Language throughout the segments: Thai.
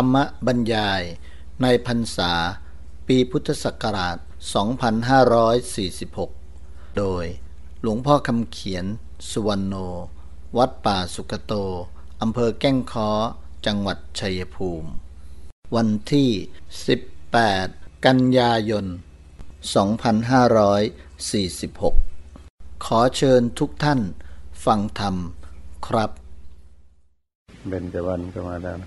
รรมบรรยายในพรรษา ปีพุทธศักราช 2546 โดยหลวงพ่อคำเขียน สุวรรณโน วัดป่าสุกโต อำเภอแก้งค้อ จังหวัดชัยภูมิ วันที่ 18 กันยายน 2546 ขอเชิญทุกท่านฟังธรรมครับ เบญจวรรณก็มาแล้ว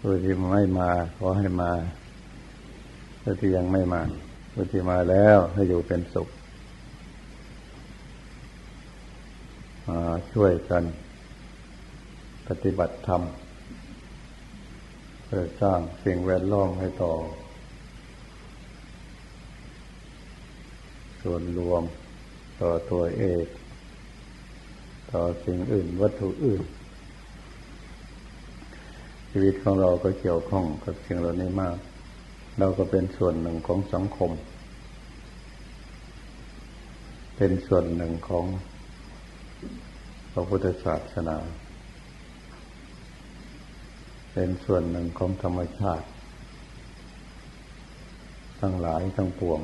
ผู้ที่ไม่มาขอให้มาผู้ที่ยังไม่มาผู้ที่มาแล้วให้อยู่เป็นสุขมาช่วยกัน ปฏิบัติธรรมเพื่อสร้างสิ่งแวดล้อมให้ต่อ ส่วนรวมต่อตัวเอกต่อสิ่งอื่นวัตถุอื่น ชีวิตของเราก็เกี่ยวข้องกับสิ่งเหล่านี้มาก เราก็เป็นส่วนหนึ่งของสังคม เป็นส่วนหนึ่งของพระพุทธศาสนา เป็นส่วนหนึ่งของธรรมชาติ ทั้งหลายทั้งปวง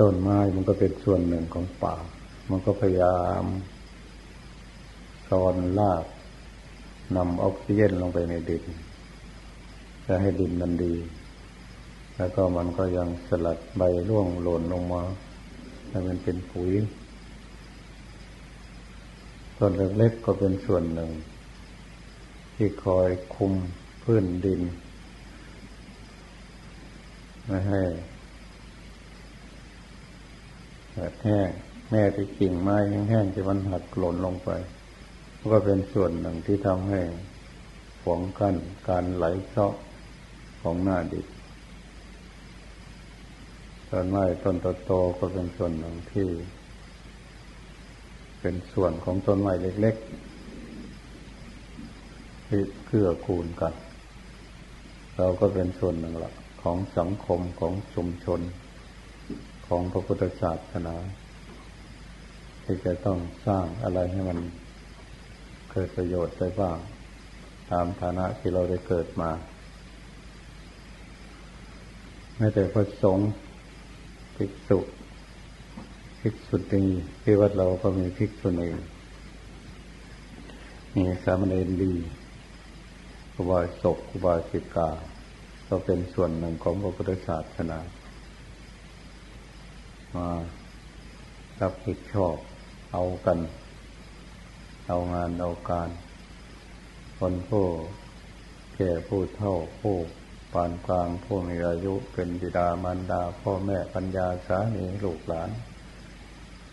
ต้นไม้มันก็เป็นส่วนหนึ่งของป่า มันก็พยายามสอนลาก นำออกซิเจนลงไปในดินจะให้ดินมันดี แล้วก็มันก็ยังสลัดใบร่วงหล่นลงมาให้มันเป็นปุ๋ยต้นเล็กๆก็เป็นส่วนหนึ่ง ที่คอยคุมพื้นดินไม่ให้แห้งแม่ที่กิ่งไม้แห้งๆที่มันหักหล่นลงไป ก็เป็นส่วนหนึ่งที่ทำให้ฝงกันการไหลเชาะของหน้าดิบต้นไม้ต้นโตๆก็เป็นส่วนหนึ่งที่ เป็นส่วนของต้นไม้เล็กๆที่เกื้อกูลกัน เราก็เป็นส่วนหนึ่งละของสังคมของชุมชน ของพระพุทธศาสนาที่จะต้องสร้างอะไรให้มัน เกิดประโยชน์ได้บ้าง ตามฐานะที่เราได้เกิดมาแม้แต่พระสงฆ์ภิกษุภิกษุณีที่วัดเราก็มีภิกษุณีมีสามเณรดีครูบาศกครูบาสิกา ก็เป็นส่วนหนึ่งของพระพุทธศาสนา มารับผิดชอบเอากัน เอางานเอาการ คนผู้แก่ผู้เท่าผู้ปานกลางผู้มีอายุเป็นบิดามารดา พ่อแม่ปัญญาสามีลูกหลาน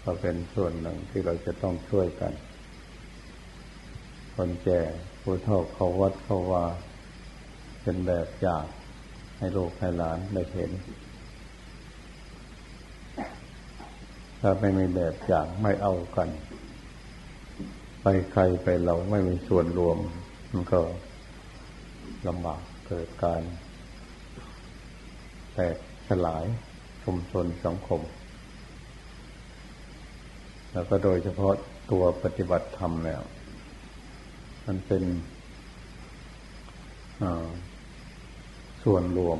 ก็เป็นส่วนหนึ่งที่เราจะต้องช่วยกัน คนแก่ผู้เท่าเขาวัดเขาว่า เป็นแบบอย่างให้ลูกให้หลานได้เห็น ถ้าไม่มีแบบอย่างไม่เอากัน ใครไปเราไม่มีส่วนรวม มันก็ลำบากเกิดการแตกสลายชุมชนสังคม แล้วก็โดยเฉพาะตัวปฏิบัติธรรมแล้ว มันเป็นส่วนรวม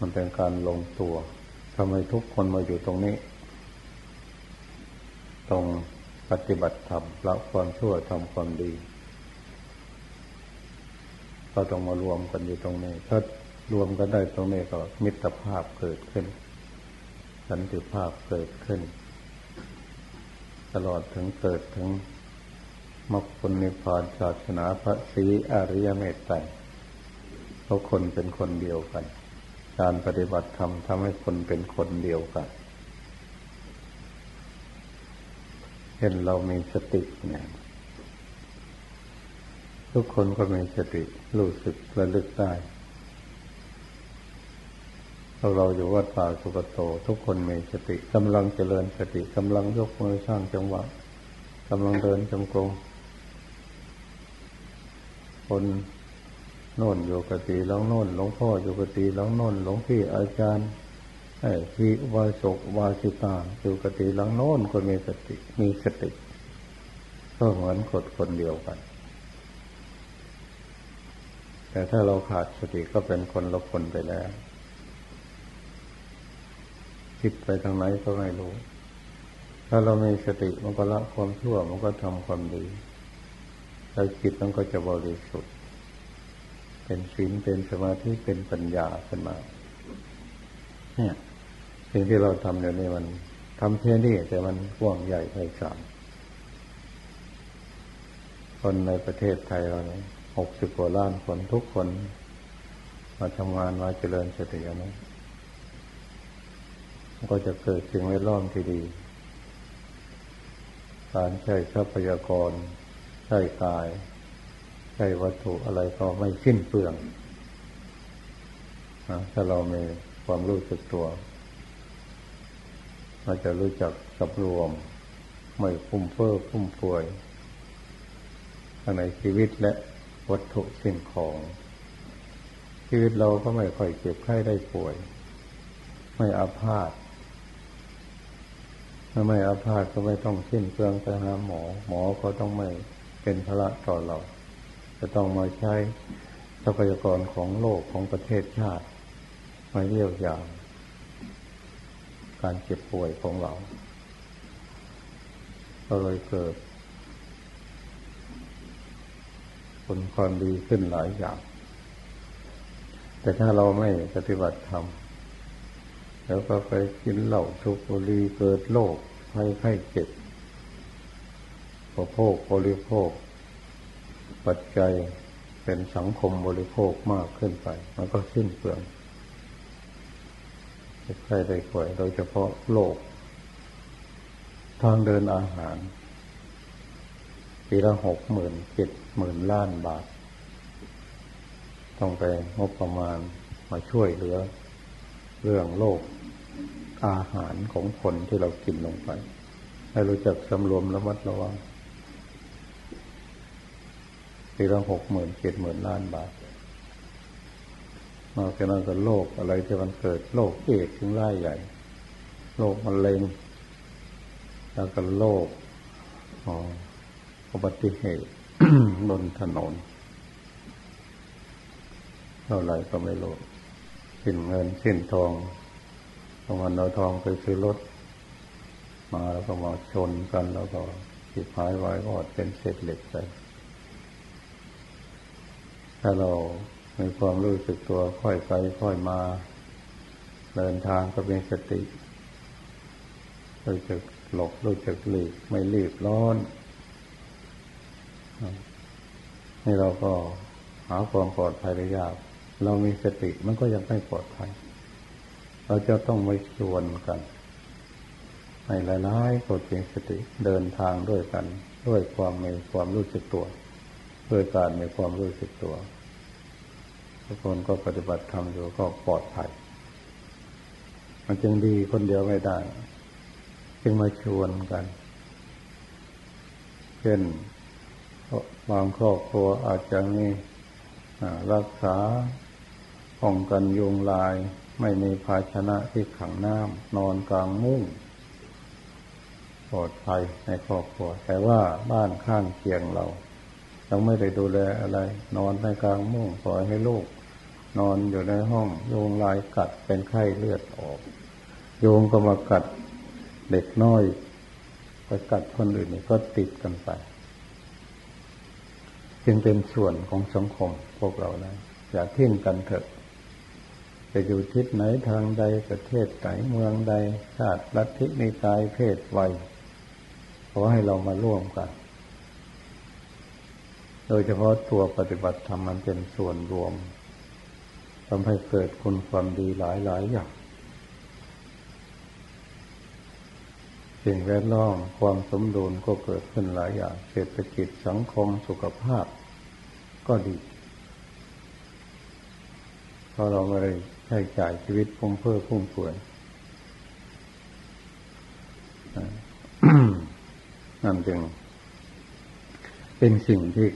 มันเป็นการลงตัวทำไมทุกคนมาอยู่ตรงนี้ รงปฏิบัติธรรมละความชั่วทำความดี ก็ต้องมารวมกันอยู่ตรงนี้ ถ้ารวมกันได้ตรงนี้ก็มิตรภาพเกิดขึ้น สันติภาพเกิดขึ้น ตลอดถึงเกิดถึงมรรคผลนิพพานศาสนาพระศรีอริยเมตไตรทุกคนเป็นคนเดียวกัน การปฏิบัติธรรมทำให้คนเป็นคนเดียวกัน เห็นเรามีสติเนี่ยทุกคนก็มีสติรู้สึกระลึกได้เราเราอยู่วัดป่าสุกโต ทุกคนมีสติกำลังเจริญสติกำลังยกมือสร้างจังหวะกำลังเดินจงกรมคนโน่นอยู่กติแล้วโน่นหลวงพ่ออยู่กติแล้วโน่นหลวงพี่อาจารย์ ไอ้ที่วาสกวาสิตาอยู่กติหลังโน้นก็มีสติ มีสติก็เหมือนคนคนเดียวกัน แต่ถ้าเราขาดสติก็เป็นคนละคนไปแล้ว คิดไปทางไหนก็ไม่รู้ ถ้าเรามีสติมันก็ละความชั่วมันก็ทำความดีแล้วจิตมันก็จะบริสุทธิ์เป็นศีลเป็นสมาธิเป็นปัญญาขึ้นมา เนี่ย สิ่งที่เราทำอยู่นี่มันทำแค่นี้แต่มันกว้างใหญ่ไพศาลคนในประเทศไทยเราเนี่ยหกสิบกว่าล้านคนทุกคน มาทำงานมาเจริญสตินะก็จะเกิดสิ่งแวดล้อมที่ดี การใช้ทรัพยากร ใช้กาย ใช้วัตถุอะไรก็ไม่สิ้นเปลืองนะถ้าเรามีความรู้สึกตัว เราจะรู้จักสับรวม ไม่พุ่มเฟ้อพุ่มป่วยในชีวิตและวัตถุสิ่งของ ชีวิตเราก็ไม่ค่อยเจ็บไข้ได้ป่วย ไม่อาพาธถ้าไม่อาพาธก็ไม่ต้องสิ้นเปลืองไปหาหมอ หมอก็ต้องไม่เป็นภาระต่อเรา จะต้องมาใช้ทรัพยากรของโลกของประเทศชาติมาเยียวยา การเจ็บป่วยของเราก็เลยเกิดผลความดีขึ้นหลายอย่าง แต่ถ้าเราไม่ปฏิบัติธรรมแล้วก็ไปกินเหล้าทุบุรีเกิดโรคให้ไข้เจ็บริโภคบริโภค ปัจจัยเป็นสังคมบริโภคมากขึ้นไป มันก็สิ้นเปลือง ใครได้ป่วยโดยเฉพาะโรคทางเดินอาหาร ปีละหกหมื่นเจ็ดหมื่นล้านบาท ต้องไปงบประมาณมาช่วยเหลือ เรื่องโรคอาหารของคนที่เรากินลงไป ให้รู้จักสำรวมระมัดระวังปีละหกหมื่นเจ็ดหมื่นล้านบาท นอกจากนั้นก็โรคอะไรที่มันเกิดโรคเอดถึงร่ายใหญ่โรคมะเร็งแล้วก็โรคอุบัติเหตุบนถนนเท่าไรก็ไม่รู้สิ้นเงินสิ้นทองพอมันเอาทองไปซื้อรถ มาแล้วก็มาชนกันแล้วก็สิบหายไว้ก็อดเป็นเศษเหล็กไปถ้าเรา มีความรู้สึกตัวค่อยไปค่อยมา เดินทางก็เป็นสติรู้จักหลบรู้จักหลีกไม่รีบร้อนนี่เราก็หาความปลอดภัยได้ยากเรามีสติมันก็ยังไม่ปลอดภัย เราจะต้องไม่ชวนกันในหลายๆคนมีสติเดินทางด้วยกัน ด้วยความมีความรู้สึกตัว ด้วยการมีความรู้สึกตัว ทุกคนก็ปฏิบัติธรรมอยู่ก็ปลอดภัย มันจึงดีคนเดียวไม่ได้ จึงมาชวนกันเช่นบางครอบครัวอาจจะมีรักษาป้องกันยุงลาย ไม่มีภาชนะที่ขังน้ำนอนกลางมุ้งปลอดภัยในครอบครัว แต่ว่าบ้านข้างเคียงเรายังไม่ได้ดูแลอะไร นอนในกลางมุ้งปล่อยให้ลูก นอนอยู่ในห้อง โยงลายกัดเป็นไข้เลือดออก โยงก็มากัดเด็กน้อยไปกัดคนอื่นก็ติดกันไป จึงเป็นส่วนของสังคมพวกเรานะอย่าทิ้งกันเถอะจะอยู่ทิศไหนทางใดประเทศไหนเมืองใดชาติลัทธินิกายเพศวัยขอให้เรามาร่วมกัน โดยเฉพาะตัวปฏิบัติธรรมมันเป็นส่วนรวม ทำให้เกิดคุณความดีหลายหลายอย่าง สิ่งแวดล้อมความสมดุลก็เกิดขึ้นหลายอย่าง เศรษฐกิจสังคมสุขภาพก็ดีเพราะเราไม่ได้ใช้จ่ายชีวิตพุ่งเพื่อพุ่งป่วยนั่นจึงเป็นสิ่งที่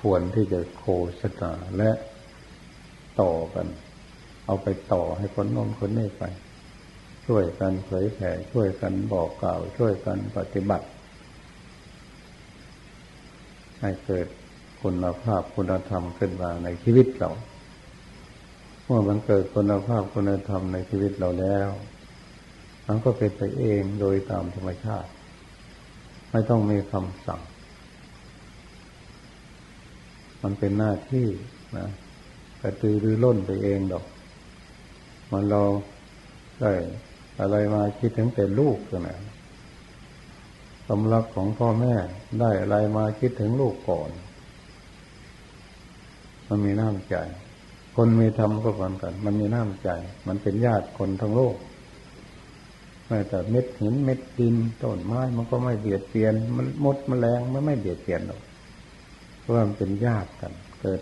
ควรที่จะโคสตาและ ต่อกัน เอาไปต่อให้คนน้นคนนี้ไป ช่วยกันเผยแผ่ช่วยกันบอกกล่าว ช่วยกันปฏิบัติ ให้เกิดคุณภาพคุณธรรมขึ้นมาในชีวิตเราเมื่อมันเกิดคุณภาพคุณธรรมในชีวิตเราแล้วมันก็เป็นไปเองโดยตามธรรมชาติ ไม่ต้องมีคำสั่ง มันเป็นหน้าที่นะ กระตือรือร้นไปเองดอก มันเราได้อะไรมาคิดถึงแต่ลูกกันนะสำรับของพ่อแม่ได้อะไรมาคิดถึงลูกก่อน มันมีน้ำใจ คนมีธรรมก็เหมือนกัน มันมีน้ำใจ มันเป็นญาติคนทั้งโลกแม้แต่เม็ดหินเม็ดดินต้นไม้มันก็ไม่เบียดเบียน มันมดมแมลงมันไม่เบียดเบียนหรอกเพราะมันเป็นญาติกัน เกิด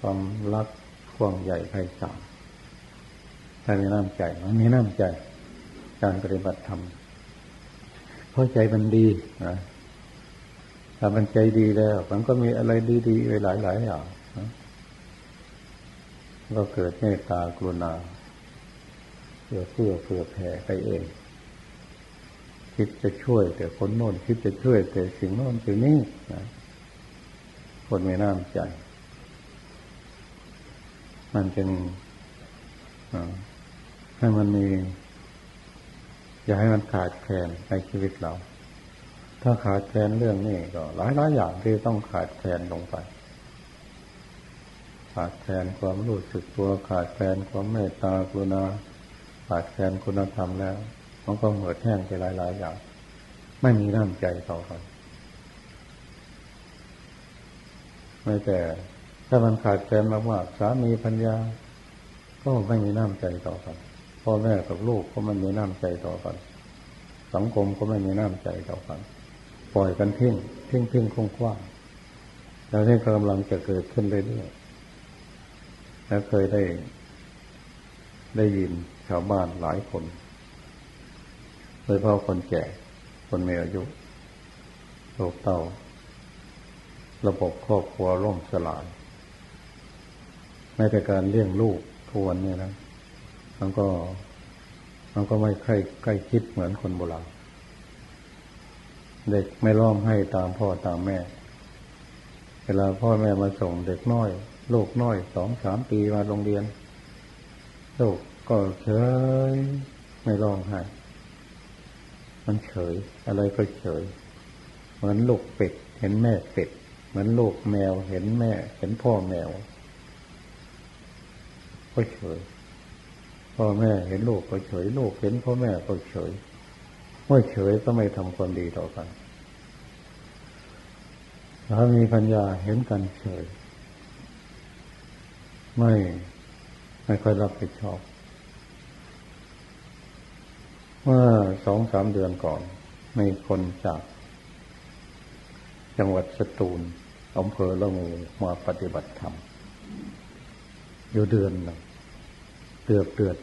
ความรักขวงใหญ่ไพศาลถ้ามีน้ำใจมันมีน้ำใจ การปฏิบัติธรรมเพราะใจมันดีนะถ้ามันใจดีแล้ว มันก็มีอะไรดีๆไปหลายๆอย่างก็เกิดเมตตากรุณาเพื่อเพื่อเพื่อแผ่ไปเอง คิดจะช่วย แต่คนโน้นคิดจะช่วย แต่สิ่งโน้นสิ่งนี้นะคนมีน้ำใจ มันจึงให้มันมี อย่าให้มันขาดแคลนในชีวิตเรา ถ้าขาดแคลนเรื่องนี้ก็ หลายหลายอย่างที่ต้องขาดแคลนลงไป ขาดแคลนความรู้สึกตัวขาดแคลนความเมตตากรุณาขาดแคลนคุณธรรมแล้วมันก็เหมือดแห้งไปหลายหลายอย่าง ไม่มีน้ำใจต่อกันไม่แต่ ถ้ามันขาดแคลนมากๆสามีพัญญา ก็ไม่มีน้ำใจต่อกันพ่อแม่กับลูกก็ไม่มีน้ำใจต่อกัน สังคมก็ไม่มีน้ำใจต่อกัน ปล่อยกันทิ้งทิ้งทิ้งคงคว้างแล้วที่กำลังจะเกิดขึ้นเรื่อยๆแล้วเคยได้ ได้ยินชาวบ้านหลายคนโดยเฉพาะคนแก่ คนมีอายุโรคเต่าระบบครอบครัวร่มสลาย แม้แต่การเลี้ยงลูกทวนเนี่ยนะมันก็มันก็ไม่ใกล้ใกล้คิดเหมือนคนโบราณเด็กไม่ร้องให้ตามพ่อตามแม่ เวลาพ่อแม่มาส่งเด็กน้อย ลูกน้อยสองสามปีมาโรงเรียน ลูกก็เฉย ไม่ร้องไห้มันเฉย อะไรก็เฉย เหมือนลูกเป็ด เห็นแม่เป็ด เหมือนลูกแมว เห็นแม่ เห็นพ่อแมว ก็เฉยพ่อแม่เห็นลูกก็เฉยลูกเห็นพ่อแม่ก็เฉยเมื่อเฉยก็ไม่ทำความดีต่อกันถ้ามีปัญญาเห็นกันเฉย ไม่ไม่ค่อยรับผิดชอบเมื่อสองสามเดือนก่อนมีคนจาก จังหวัดสตูลอำเภอละงูมาปฏิบัติธรรม อยู่เดือนหนึ่ง เดือดเดือด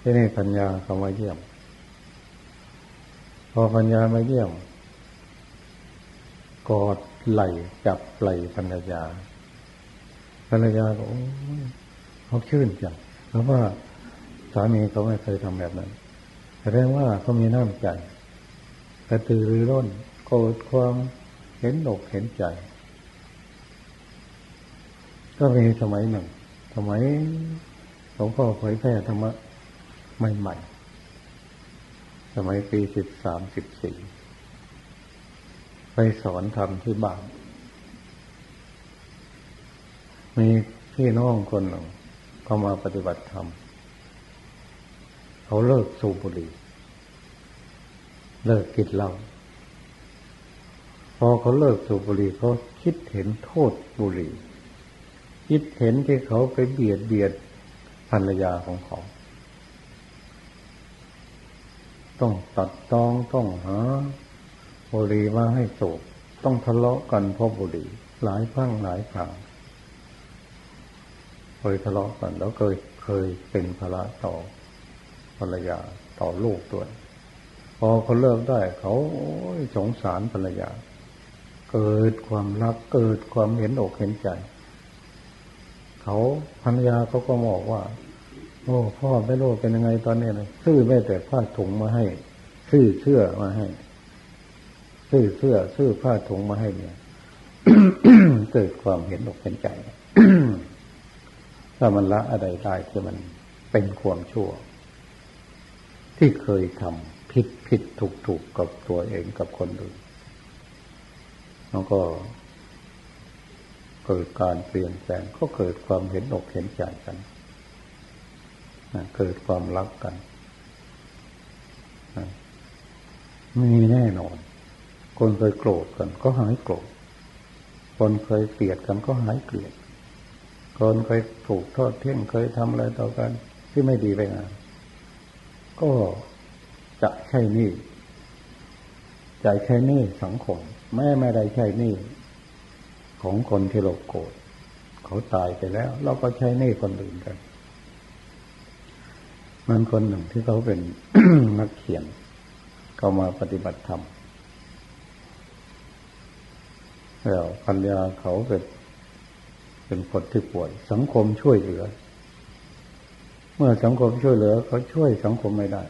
ที่นี่ปัญญาเขามาเยี่ยม พอปัญญามาเยี่ยม กอดไหลจับไหลปัญญาปัญญาก็เขาชื่นจังเพราะว่าสามีเขาไม่เคยทำแบบนั้นแสดงว่าเขามีน้ำใจกระตือรือร้นโกรธความเห็นอกเห็นใจ ก็มีสมัยหนึ่ง สมัย หลวงพ่อเผยแพร่ธรรมะใหม่ๆ สมัยปีสิบสามสิบสี่ไปสอนธรรมที่บ้าน มีพี่น้องคนหนึ่งเขามาปฏิบัติธรรม เขาเลิกสูบบุหรี่ เลิกกินเหล้า พอเขาเลิกสูบบุหรี่เขาคิดเห็นโทษบุหรี่ คิดเห็นที่เขาไปเบียดเบียด ภรรยาของเขา ต้องตัดตองต้องหาบุหรี่มาให้สูบต้องทะเลาะกันเพราะบุหรี่หลายครั้งหลายครั้งเคยทะเลาะกันแล้วเคยเคยเป็นภาระต่อภรรยาต่อลูกด้วยพอเขาเลิกได้เขาสงสารภรรยา เกิดความรักเกิดความเห็นอกเห็นใจ เขาภรรยาเขาก็บอกว่า โอ้พ่อไม่รู้เป็นยังไงตอนนี้เลยซื้อแม่แต่ผ้าถุงมาให้ ซื้อเสื้อมาให้ ซื้อเสื้อ ซื้อผ้าถุงมาให้เนี่ยเกิดความเห็นอกเห็นใจถ้ามันละอะไรได้ที่มันเป็นความชั่ว ที่เคยทำผิดผิดถูกถูกกับตัวเองกับคนอื่นแล้วก็ เกิดการเปลี่ยนแปลงก็เกิดความเห็นอกเห็นใจกันเกิดความรักกันมีแน่นอน คนเคยโกรธกัน ก็หายโกรธ คนเคยเกลียดกันก็หายเกลียด คนเคยถูกทอดเที่ยงเคยทำอะไรต่อกัน ที่ไม่ดีไปงานก็จะใช่นี่ใจแค่นี่สังคมแม่ไม่ได้ใช่นี่ ของคนที่เราโกรธเขาตายไปแล้ว เราก็ใช้นี่คนอื่นกัน มันคนหนึ่งที่เขาเป็นนักเขียน เขามาปฏิบัติธรรมแล้วปัญญาเขาเป็นเป็นคนที่ป่วย สังคมช่วยเหลือ เมื่อสังคมช่วยเหลือ เขาช่วยสังคมไม่ได้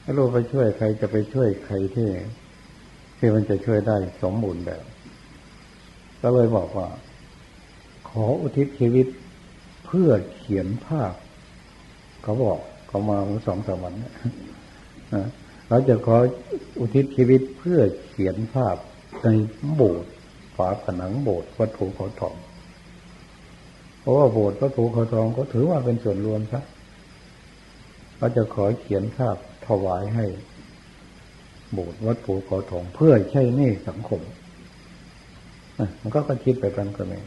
ไม่รู้ไปช่วยใครจะไปช่วยใครที่ ที่มันจะช่วยได้สมบูรณ์แบบ ก็เลยบอกว่า ขออุทิศชีวิตเพื่อเขียนภาพ เขาบอกเขามาสองสามวันนะเราจะขออุทิศชีวิตเพื่อเขียนภาพในโบสถ์ฝาผนังโบสถ์วัดถูเขาทอง เพราะว่าโบสถ์วัดถูเขาทองก็ถือว่าเป็นส่วนรวมซะเราจะขอเขียนภาพถวายให้ โบสถ์วัดภูเขาทองเพื่อใช้นี่สังคมมันก็คิดไปกันก็ไม่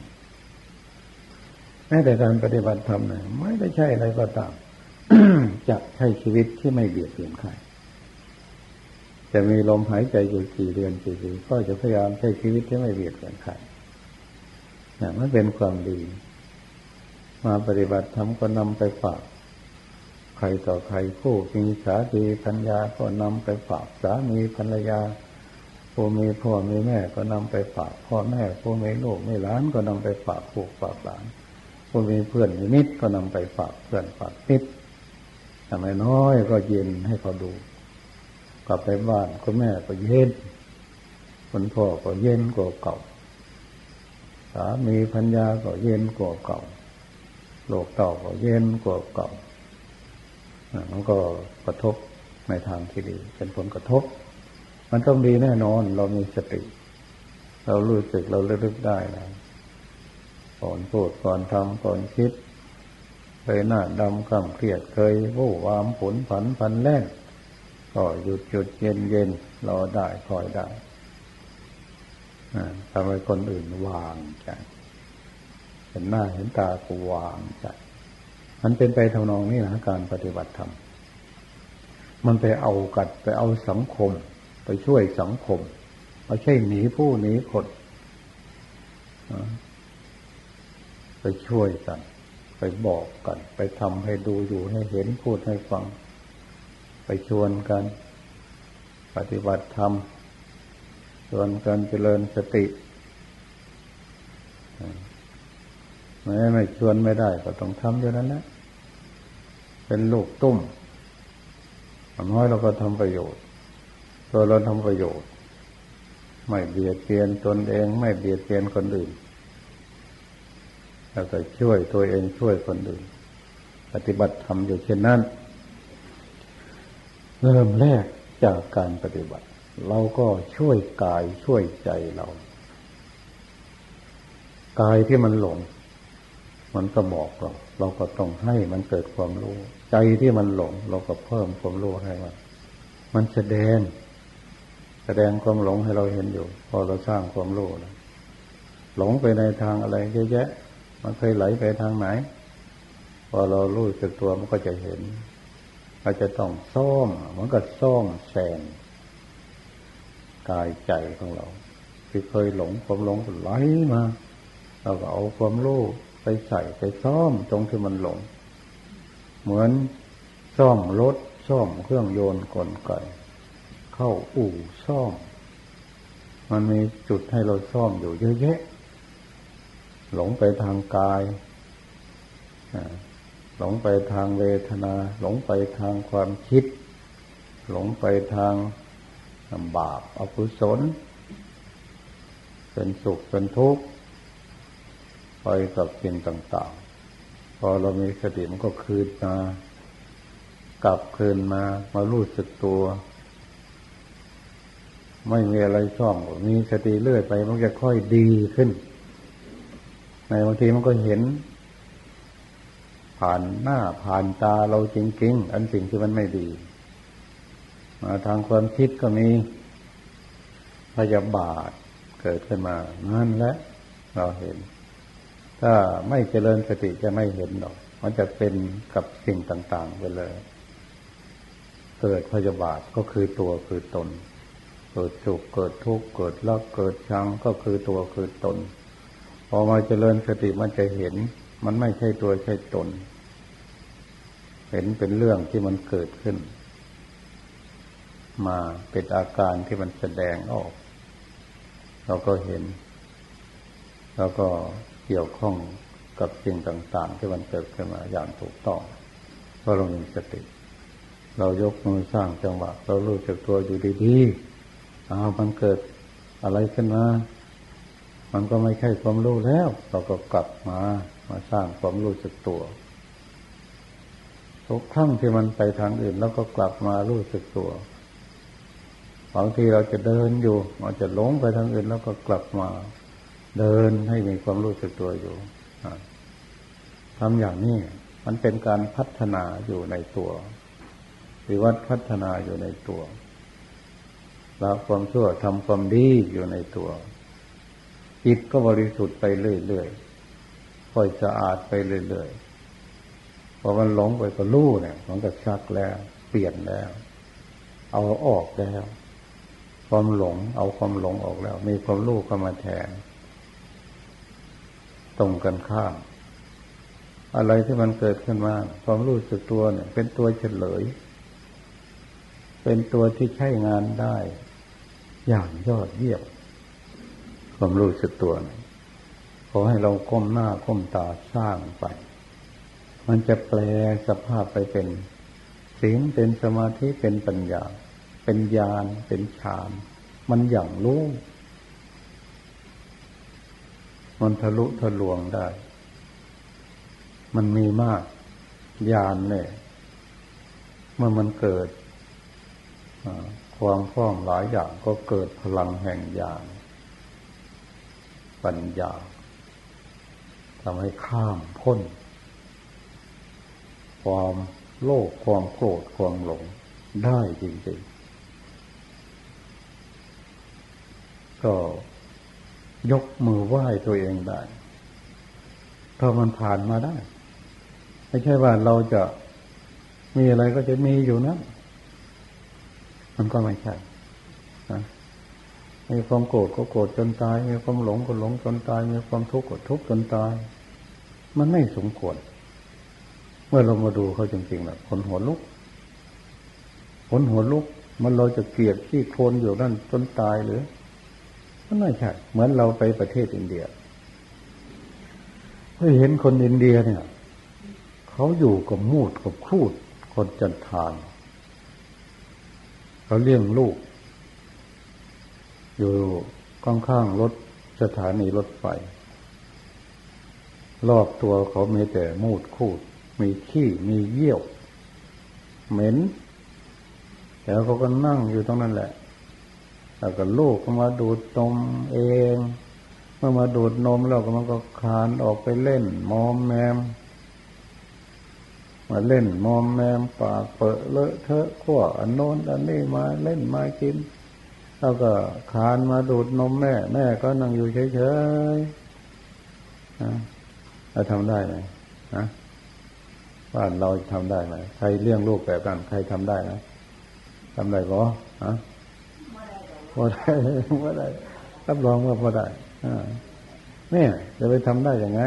แม้แต่การปฏิบัติธรรมเนี่ยไม่ได้ใช่อะไรก็ตามจะใช้ชีวิตที่ไม่เบียดเบียนใครจะมีลมหายใจอยู่กี่เดือนกี่ปีก็จะพยายามใช้ชีวิตที่ไม่เบียดเบียนใครนี่มันเป็นความดี มาปฏิบัติธรรมก็นำไปฝาก ใครต่อใครผู้มีสามีพัญญาก็นำไปฝากสามีภรรยา ผู้มีพ่อมีแม่ก็นำไปฝากพ่อแม่ ผู้มีลูกมีหลานก็นำไปฝากผู้ฝากหลาน ผู้มีเพื่อนมีมิตรก็นำไปฝากเพื่อนฝากมิตรทำไมน้อยก็เย็นให้เขาดู กลับไปบ้านคุณแม่ก็เย็นคุณพ่อก็เย็นกว่าเก่าสามีพัญญาก็เย็นกว่าเก่าโลกเต่าก็เย็นกว่าเก่า มันก็กระทบในทางที่ดี เป็นผลกระทบ มันต้องดีแน่นอน เรามีสติ เรารู้สึกเราเลึกได้นะก่อนพูดก่อนทำก่อนคิดเคยหน้าดำกำเครียดเคยวู่วามผลผันพันแล่นก็หยุดหยุดเย็นเย็นรอได้คอยได้ทำให้คนอื่นวางใจเห็นหน้าเห็นตากูวางใจ มันเป็นไปทำนองนี้นะการปฏิบัติธรรมมันไปเอากัดไปเอาสังคม ไปช่วยสังคมไม่ใช่หนีผู้หนีคนไปช่วยกัน ไปบอกกัน ไปทำให้ดูอยู่ให้เห็นพูดให้ฟัง ไปชวนกัน ปฏิบัติธรรมชวนกันเจริญสติไม่ไม่ชวนไม่ได้ก็ต้องทำอยู่นั้นนะ เป็นลูกตุ้มน้อยเราก็ทำประโยชน์ ตัวเราทำประโยชน์ ไม่เบียดเบียนตนเอง ไม่เบียดเบียนคนอื่น แล้วก็ช่วยตัวเองช่วยคนอื่น ปฏิบัติทำอยู่เช่นนั้น เริ่มแรกจากการปฏิบัติ เราก็ช่วยกายช่วยใจเรา กายที่มันหลง มันก็บอกเรา เราก็ต้องให้มันเกิดความรู้ ใจที่มันหลง เราก็เพิ่มความรู้ให้มัน มันแสดง แสดงความหลงให้เราเห็นอยู่ พอเราสร้างความรู้แล้วหลงไปในทางอะไรเยอะแยะ มันเคยไหลไปทางไหน พอเรารู้สึกตัวมันก็จะเห็นเราจะต้องซ่อมมันก็ซ่อมแซงกายใจของเราที่เคยหลงความหลงไหลมาเราก็เอาความรู้ ไปใส่ไปซ่อมตรงที่มันหลง เหมือนซ่อมรถซ่อมเครื่องโยนกลไกเข้าอู่ซ่อม มันมีจุดให้เราซ่อมอยู่เยอะแยะ หลงไปทางกายหลงไปทางเวทนา หลงไปทางความคิด หลงไปทางบาปอกุศลเป็นสุขเป็นทุกข์ ไปกับสิ่งต่าง ๆ พอเรามีสติมันก็คืนมากลับคืนมา มารู้สึกตัว ไม่มีอะไรช่องมีสติเลื่อยไป มันจะค่อยดีขึ้น ในบางทีมันก็เห็น ผ่านหน้าผ่านตาเราจริง ๆ อันสิ่งที่มันไม่ดี มาทางความคิดก็มีพยาบาทเกิดขึ้นมา นั่นแหละเราเห็น ถ้าไม่เจริญสติจะไม่เห็นหรอก มันจะเป็นกับสิ่งต่าง ๆ ไปเลย เกิดพยาบาทก็คือตัวคือตน เกิดสุขเกิดทุกข์เกิดรักเกิดชังก็คือตัวคือตน พอมาเจริญสติมันจะเห็น มันไม่ใช่ตัวใช่ตน เห็นเป็นเรื่องที่มันเกิดขึ้น มาเป็นอาการที่มันแสดงออก เราก็เห็น แล้วก็ เกี่ยวข้องกับสิ่งต่าง ๆ ที่มันเกิดขึ้นมาอย่างถูกต้องเพราะเรามีสติ เรายกมือสร้างจังหวะ เรารู้จักตัวอยู่ดีๆอ้าวมันเกิดอะไรขึ้นมา มันก็ไม่ใช่ความรู้แล้ว เราก็กลับมามาสร้างความรู้จักตัวทุกครั้งที่มันไปทางอื่น แล้วก็กลับมารู้สึกตัวบางทีเราจะเดินอยู่มันจะหลงไปทางอื่นแล้วก็กลับมา เดินให้มีความรู้สึกตัวอยู่ทำอย่างนี้มันเป็นการพัฒนาอยู่ในตัววิวัฒพัฒนาอยู่ในตัวละความชั่วทำความดีอยู่ในตัว จิตก็บริสุทธิ์ไปเรื่อยๆค่อยสะอาดไปเรื่อยๆพอมันหลงไปก็รู้เนี่ยมันก็ชักแล้ว เปลี่ยนแล้ว เอาออกแล้ว ความหลง เอาความหลงออกแล้ว มีความรู้เข้ามาแทน ตรงกันข้าม อะไรที่มันเกิดขึ้นมา ความรู้สึกตัวเนี่ย เป็นตัวเฉลย เป็นตัวที่ใช้งานได้ อย่างยอดเยี่ยมความรู้สึกตัวเนี่ยขอให้เราก้มหน้าก้มตาสร้างไป มันจะแปลสภาพไปเป็นสิ่งเป็นสมาธิเป็นปัญญา เป็นญาณเป็นฌาน มันอย่างรู้ มันทะลุทะลวงได้ มันมีมากญาณเนี่ย เมื่อมันเกิดความคล่องหลายอย่างก็เกิดพลังแห่งญาณปัญญาทำให้ข้ามพ้น ความโลภความโกรธความหลงได้จริงๆ ก็ ยกมือไหว้ตัวเองได้ถ้ามันผ่านมาได้ ไม่ใช่ว่าเราจะมีอะไรก็จะมีอยู่นะมันก็ไม่ใช่นะมีความโกรธก็โกรธจนตาย มีความหลงก็หลงจนตาย มีความทุกข์ก็ทุกข์จนตาย มันไม่สมควร เมื่อเรามาดูเขาจริงๆนะคนหัวลุกคนหัวลุก มันเราจะเกลียดที่โคลนอยู่นั่นจนตายหรือ มันไม่ใช่ เหมือนเราไปประเทศอินเดียเราเห็นคนอินเดียเนี่ย เขาอยู่กับมูดกับคูดคนจันทานเขาเลี้ยงลูก อยู่ข้างๆรถสถานีรถไฟรอบตัวเขามีแต่มูดคูด มีขี้มีเยี่ยว เหม็น แล้วเขาก็นั่งอยู่ตรงนั้นแหละ แล้วก็ลูกก็มาดูดนมเอง เมื่อมาดูดนมแล้วก็มันก็คานออกไปเล่น มอมแมม มาเล่นมอมแมมปากเปิดเลอะเทอะขั้วอันโน้นอันนี้มาเล่นมากิน แล้วก็คานมาดูดนมแม่ แม่ก็นั่งอยู่เฉยๆนะเราทำได้ไหมนะว่าเราทำได้ไหมใครเลี้ยงลูกแบบนั้นใครทำได้ไหมทำได้ก็ฮะ พอได้พอได้ รับรองว่าพอได้เนี่ยจะไปทำได้ยังไง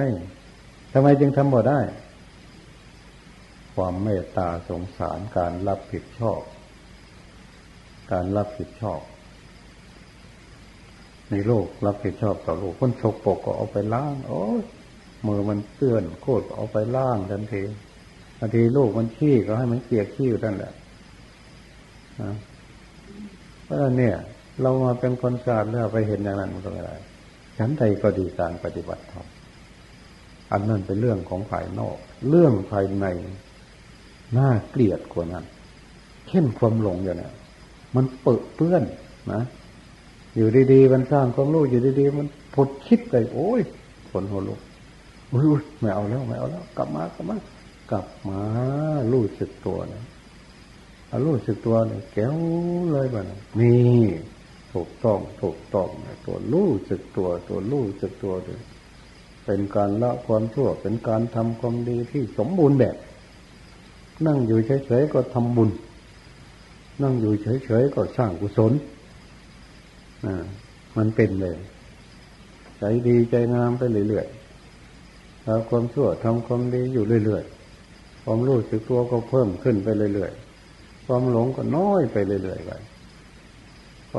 ทำไมจึงทำบ่ได้ ความเมตตาสงสารการรับผิดชอบ การรับผิดชอบ ในโลกรับผิดชอบต่อโลกคนชกปกก็เอาไปล้าง โอ้มือมันเตือนโคตรเอาไปล้างทันทีบางทีลูกมันขี้ก็ให้มันเกลียกขี้อยู่นั่นแหละเพราะฉะนั้นเนี่ย เรามาเป็นคนสะอาดแล้วไปเห็นอย่างนั้นมันก็ไม่ได้ฉันใดก็ดีการปฏิบัติธรรมอันนั้นเป็นเรื่องของภายนอก เรื่องภายในน่าเกลียดกว่านั้นเข่นความหลงอย่างนี้มันเปื้อเปื้อนนะอยู่ดีๆมันสร้างความรู้อยู่ดีๆมันผดคิดไปโอ้ยฝนหัวลุกอุ้ยไม่เอาแล้วไม่เอาแล้ว กลับมากลับมากลับมารู้สึกตัวนะรู้สึกตัวเนี่ยแก้วเลยบ้านี่ ถูกต้องถูกต้องตัวรู้สึกตัวตัวรู้สึกตัวเลยเป็นการละความชั่วเป็นการทำความดีที่สมบูรณ์แบบ นั่งอยู่เฉยๆก็ทำบุญ นั่งอยู่เฉยๆก็สร้างกุศลอ่ามันเป็นเลยใจดีใจงามไปเรื่อยๆทำความชั่วทำความดีอยู่เรื่อยๆ ความรู้สึกตัวก็เพิ่มขึ้นไปเรื่อยๆ ความหลงก็น้อยไปเรื่อยๆไป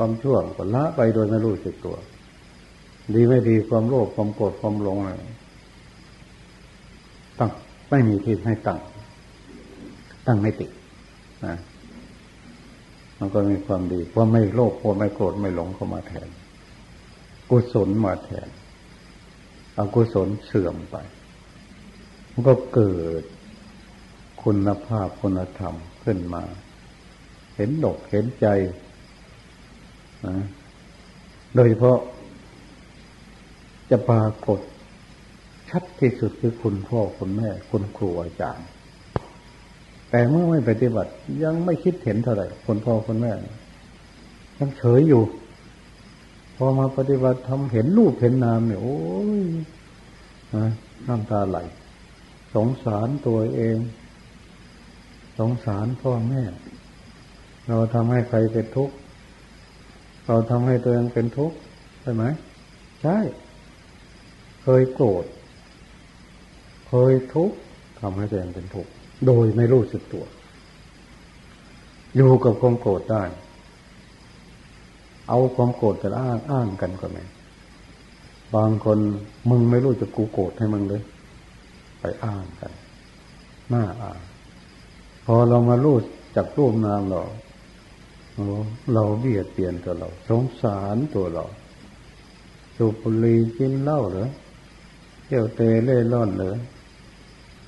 ความชั่วก็ละไปโดยไม่รู้สึกตัว ดีไม่ดีความโลภความโกรธความหลงอะไรตั้งไม่มีที่ให้ตั้ง ตั้งไม่ติดนะมันก็มีความดีเพราะไม่โลภเพราะไม่โกรธไม่หลงเข้ามาแทน กุศลมาแทนอกุศลเสื่อมไป มันก็เกิดคุณภาพคุณธรรมขึ้นมา เห็นดกเห็นใจ โดยเฉพาะจะปรากฏ ชัดที่สุดคือคุณพ่อคุณแม่ คุณครูอาจารย์ แต่เมื่อไม่ปฏิบัติยังไม่คิดเห็นเท่าไหร่คุณพ่อคุณแม่ยังเฉยอยู่ พอมาปฏิบัติทำเห็นรูปเห็นนามเนี่ยโอ้ยน้ำตาไหลสงสารตัวเอง สงสารพ่อแม่ เราทำให้ใครเป็นทุกข์ เราทำให้ตัวเองเป็นทุกข์ใช่ไหมใช่ เคยโกรธเคยทุกข์ทำให้ตัวเองเป็นทุกข์โดยไม่รู้สึกตัว อยู่กับความโกรธได้ เอาความโกรธแต่อ้างอ้างกันก็ไม่บางคนมึงไม่รู้จะกูโกรธให้มึงเลย ไปอ้างกันหน้าอ่านพอเรามารู้จักรูปนามเรา เราเบียดเบียนตัวเรา สงสารตัวเรา สูบบุหรี่กินเหล้าเหรอเที่ยวเตะเล่ร่อนเหรอ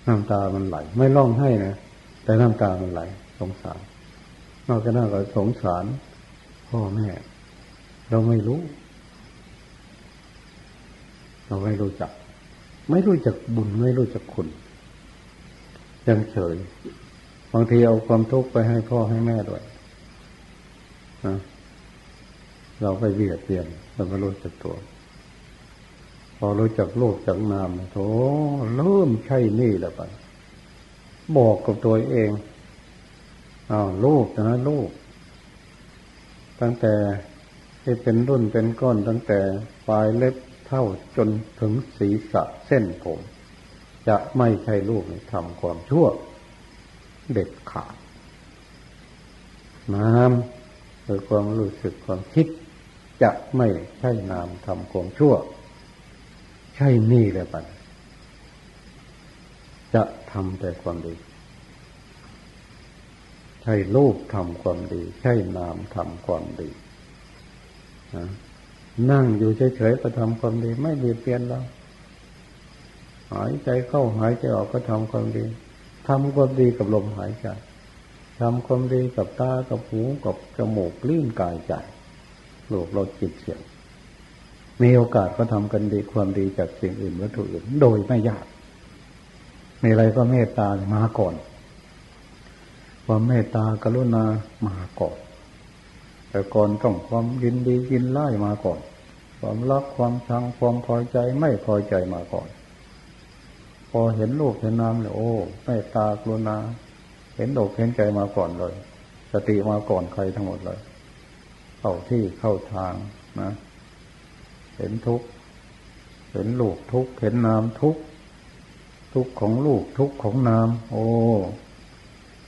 น้ำตามันไหล ไม่ร้องให้นะแต่น้ำตามันไหล สงสาร นอกจากนั้นก็สงสาร พ่อแม่ เราไม่รู้ เราไม่รู้จัก ไม่รู้จักบุญไม่รู้จักคุณยังเฉยบางทีเอาความทุกข์ไปให้พ่อให้แม่ด้วย นะเราไปเบียดเบียนเราไม่รู้จักตัว พอรู้จักโลกจักนามโถเริ่มใช่นี่แล้วไปบอกกับตัวเองอ้าวโลกนะโลก ตั้งแต่ที่เป็นรุ่นเป็นก้อนตั้งแต่ปลายเล็บเท่าจนถึงศีรษะเส้นผม จะไม่ใช่ลูกทำความชั่ว เด็ดขาดน้ำ คือความรู้สึกความคิด จะไม่ใช่นามทำความชั่ว ใช่นี่แหละปัญจะทำแต่ความดีใช่รูปทำความดี ใช่นามทำความดีนะนั่งอยู่เฉยๆก็ทำความดี ไม่เบียดเบียนเราหายใจเข้าหายใจออกก็ทำความดีทำความดีกับลมหายใจ ทำความดีกับตา กับหู กับจมูกลิ้นกายใจโลกเราจิตเสียง มีโอกาสก็ทำกันดีความดีจากสิ่งอื่นวัตถุอื่น โดยไม่ยาก มีอะไรก็เมตตามาก่อน ความเมตตากรุณามาก่อน แต่ก่อนต้องความยินดียินไล่มาก่อน ความรักความชังความพอใจไม่พอใจมาก่อน พอเห็นลูกเห็นน้ำเนี่ยโอ้เมตตากรุณา เห็นอกเห็นใจมาก่อนเลย สติมาก่อนใครทั้งหมดเลย เข้าที่เข้าทางนะ เห็นทุกเห็นลูกทุกเห็นนามทุกทุกของลูกทุกของนาม โอ้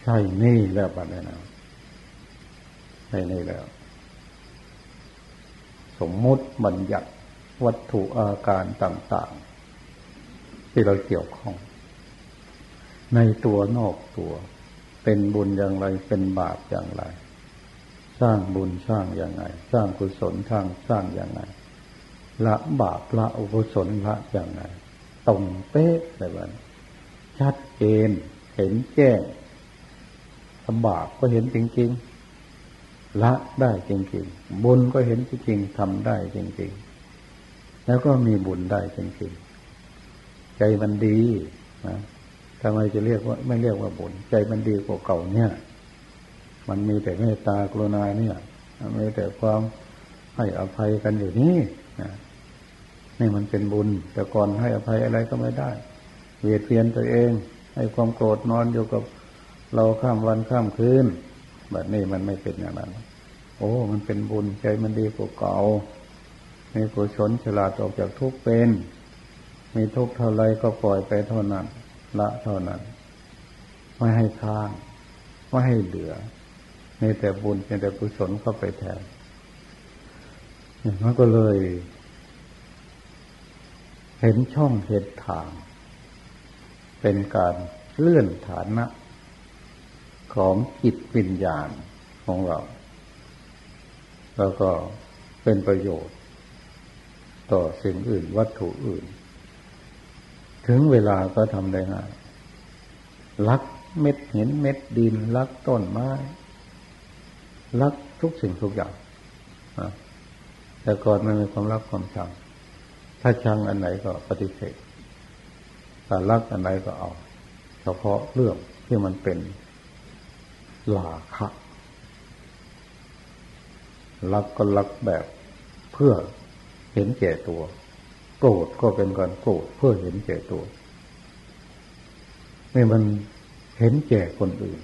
ใช่นี่แล้วบัดนี้นะใช่นี่แล้วสสมมุติบัญญัติวัตถุอาการต่าง ๆ ที่เราเกี่ยวข้อง ในตัวนอกตัว เป็นบุญอย่างไร เป็นบาปอย่างไร สร้างบุญสร้างอย่างไรสร้างกุศลสร้างสร้างอย่างไรละบาปละอกุศลละอย่างไรตรงเป๊ะเลยวันชัดเจนเห็นแจ้งบาปก็เห็นจริงๆละได้จริงๆบุญก็เห็นจริงๆทำได้จริงๆแล้วก็มีบุญได้จริงๆใจมันดีนะ ทำไมจะเรียกว่า ไม่เรียกว่าบุญใจมันดีกว่าเก่าเนี่ย มันมีแต่เมตตากรุณาเนี่ยมีแต่ความให้อภัยกันอยู่นี่นะนี่มันเป็นบุญ แต่ก่อนให้อภัยอะไรก็ไม่ได้ เวียดเวียนตัวเอง ให้ความโกรธนอนอยู่กับเราข้ามวันข้ามคืนแบบนี้มันไม่เป็นอย่างนั้น โอ้ มันเป็นบุญใจมันดีกว่าเก่ามีกุศลฉลาดออกจากทุกเป็น มีทุกเท่าไรก็ปล่อยไปเท่านั้น ละเท่านั้น ไม่ให้ค้าง ไม่ให้เหลือมีแต่บุญมีแต่กุศลเข้าไปแทนมันก็เลย เห็นช่องเห็นทาง เป็นการเลื่อนฐานะ ของจิตวิญญาณของเรา แล้วก็เป็นประโยชน์ ต่อสิ่งอื่นวัตถุอื่น ถึงเวลาก็ทำได้ง่ายลักเม็ดหินเม็ดดินลักต้นไม้ลักทุกสิ่งทุกอย่างแต่ก่อนมันมีความรักความชัง ถ้าชังอันไหนก็ปฏิเสธถ้ารักอันไหนก็เอา เฉพาะเรื่องที่มันเป็นลาคะรักก็รักแบบเพื่อเห็นแก่ตัว โกรธก็เป็นการโกรธเพื่อเห็นแก่ตัวนี่มันเห็นแก่คนอื่น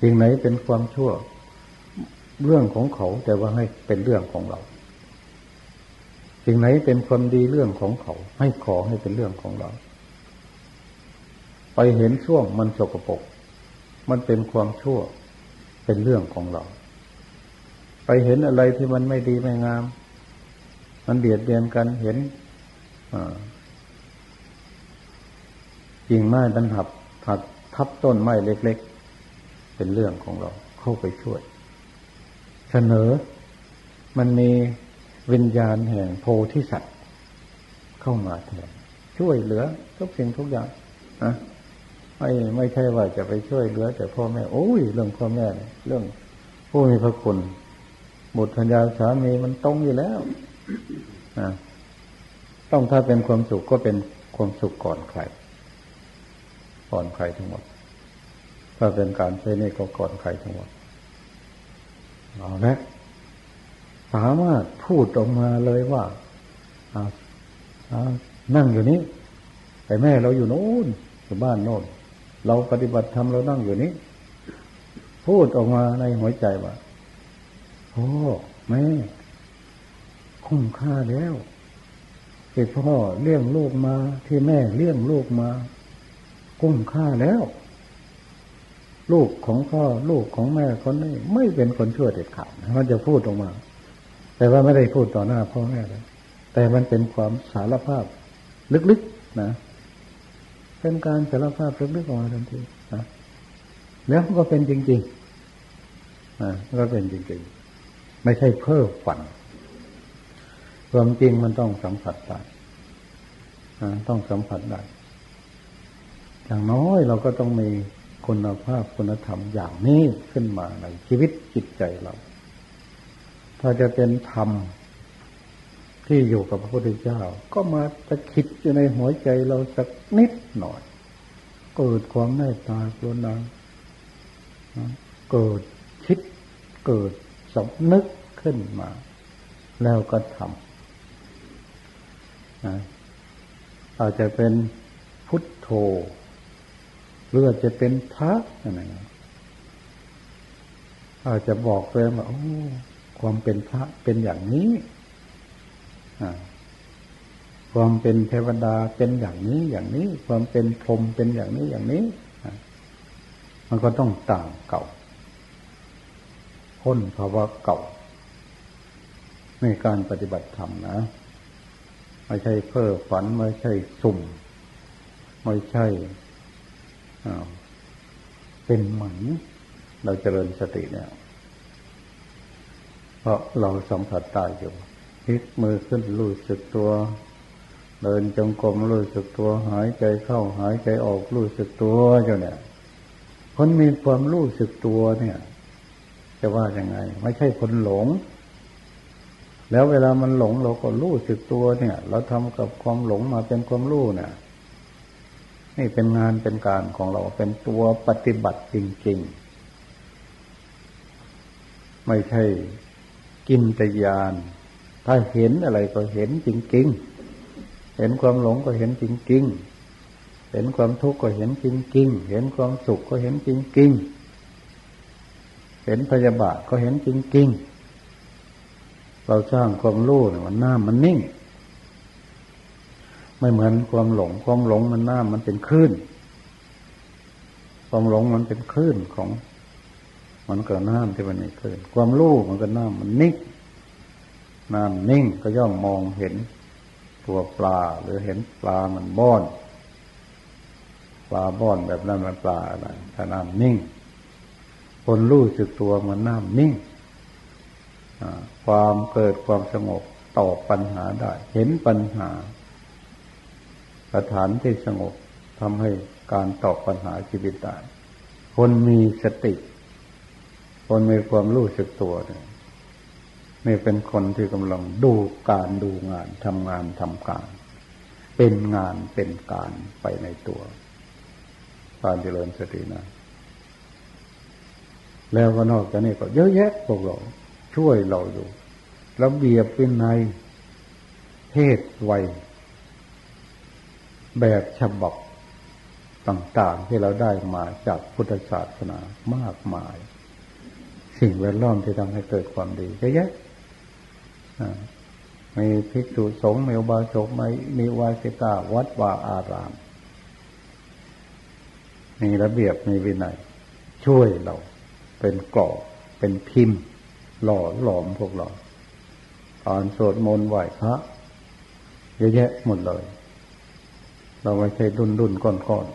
สิ่งไหนเป็นความชั่ว เรื่องของเขาแต่ว่าให้เป็นเรื่องของเราสิ่งไหนเป็นความดีเรื่องของเขา ให้ขอให้เป็นเรื่องของเรา ไปเห็นช่วงมันสกปรกมันเป็นความชั่ว เป็นเรื่องของเรา ไปเห็นอะไรที่มันไม่ดีไม่งาม มันเบียดเบียนกันเห็น กิ่งไม้มันหับหักทับต้นไม้เล็ก ๆ เป็นเรื่องของเราเข้าไปช่วย เสนอ มันมีวิญญาณแห่งโพธิสัตว์เข้ามาแทนช่วยเหลือ ทุกสิ่งทุกอย่างนะไม่ไม่ใช่ว่าจะไปช่วยเหลือ แต่พ่อแม่โอ้ยเรื่องพ่อแม่เรื่องผู้มีพระคุณบุตรพัญญาสามีมันตรงอยู่แล้วนะ ต้องถ้าเป็นความสุขก็เป็นความสุขก่อนใคร ก่อนใครทั้งหมด ถ้าเป็นการใช้นี่ก็ก่อนใครทั้งหมดเอาละสามารถพูดออกมาเลยว่านั่งอยู่นี้แต่แม่เราอยู่โน้นอยู่บ้านโน้นเราปฏิบัติธรรมเรานั่งอยู่นี้ พูดออกมาในหัวใจว่าพ่อแม่ คุ้มค่าแล้ว ที่พ่อเลี้ยงลูกมา ที่แม่เลี้ยงลูกมาคุ้มค่าแล้ว ลูกของพ่อลูกของแม่คนนี้ไม่เป็นคนชั่วเด็ดขาดมันจะพูดออกมา แต่ว่าไม่ได้พูดต่อหน้าพ่อแม่เลยแต่มันเป็นความสารภาพลึกๆนะเป็นการสารภาพลึกๆออกมาทันทีนะแล้วก็เป็นจริงๆนะก็เป็นจริงๆ ไม่ใช่เพ้อฝัน ความจริงมันต้องสัมผัสได้ต้องสัมผัสได้ อย่างน้อยเราก็ต้องมีคุณภาพคุณธรรมอย่างนี้ขึ้นมาในชีวิตจิตใจเรา ถ้าจะเป็นธรรมที่อยู่กับพระพุทธเจ้า ก็มาตะคิดอยู่ในหัวใจเราสักนิดหน่อย เกิดความเมตตากรุณาเกิดคิดเกิดสำนึกขึ้นมา แล้วก็ทำ อาจจะเป็นพุทโธหรืออาจจะเป็นพระอะไรอาจจะบอกเลยว่าโอ้ความเป็นพระเป็นอย่างนี้ความเป็นเทวดาเป็นอย่างนี้อย่างนี้ ความเป็นพรหมเป็นอย่างนี้อย่างนี้มันก็ต้องต่างเก่าพ้นภาวะเก่าในการปฏิบัติธรรมนะ ไม่ใช่เพ้อฝันไม่ใช่สุ่ม ไม่ใช่เป็นหมันเราเจริญสติเนี่ย เพราะเราสัมผัสตายอยู่พลิกมือขึ้นรู้สึกตัว เดินจงกรมรู้สึกตัว หายใจเข้าหายใจออกรู้สึกตัวอยู่เนี่ยคนมีความรู้สึกตัวเนี่ย จะว่ายังไง ไม่ใช่คนหลง แล้วเวลามันหลงเราก็รู้สึกตัวเนี่ย เราทำกับความหลงมาเป็นความรู้เนี่ยนี่เป็นงานเป็นการของเราเป็นตัวปฏิบัติจริง ๆ ไม่ใช่กินตยาน ถ้าเห็นอะไรก็เห็นจริง ๆ เห็นความหลงก็เห็นจริง ๆ เห็นความทุกข์ก็เห็นจริง ๆ เห็นความสุขก็เห็นจริง ๆ เห็นพยาบาทก็เห็นจริง ๆ เราสร้างความรู้เนี่ยมันหน้ามันนิ่ง ไม่เหมือนความหลง ความหลงมันน้ามันเป็นคลื่น ความหลงมันเป็นคลื่นของ มันเกิดน้ำที่มันไม่คลื่น ความรู้มันก็น้ำมันนิ่งน้ำนิ่งก็ย่อมมองเห็น ตัวปลาหรือเห็นปลามันบ้อนปลาบ้อนแบบนั้นมันปลาอะไรถ้าน้ำนิ่ง คนรู้สึกตัวมันน้ำนิ่ง ความเกิดความสงบตอบปัญหาได้ เห็นปัญหา สถานที่สงบทำให้การตอบปัญหาชีวิตได้คนมีสติ คนมีความรู้สึกตัวเนี่ยนี่เป็นคนที่กำลังดูการดูงานทำงานทำการ เป็นงานเป็นการไปในตัวการเจริญสตินะ แล้วก็นอกจากนี้ก็เยอะแยะพวกเรา ช่วยเราอยู่ระเบียบเป็นในเพศวัยแบบฉบับต่าง ๆ ที่เราได้มาจากพุทธศาสนามากมาย สิ่งแวดล้อมที่ทำให้เกิดความดีเยอะแยะมีภิกษุสงฆ์มีอบาสกมีมีวาสิกาวัดวาอาราม มีระเบียบมีวินัย ช่วยเราเป็นกรอบเป็นพิมพ์ หล่อหลอมพวกเราอ่านสวดมนต์ไหว้พระเยอะแยะหมดเลย เราไม่ใช่ดุนดุนก้อนก้อน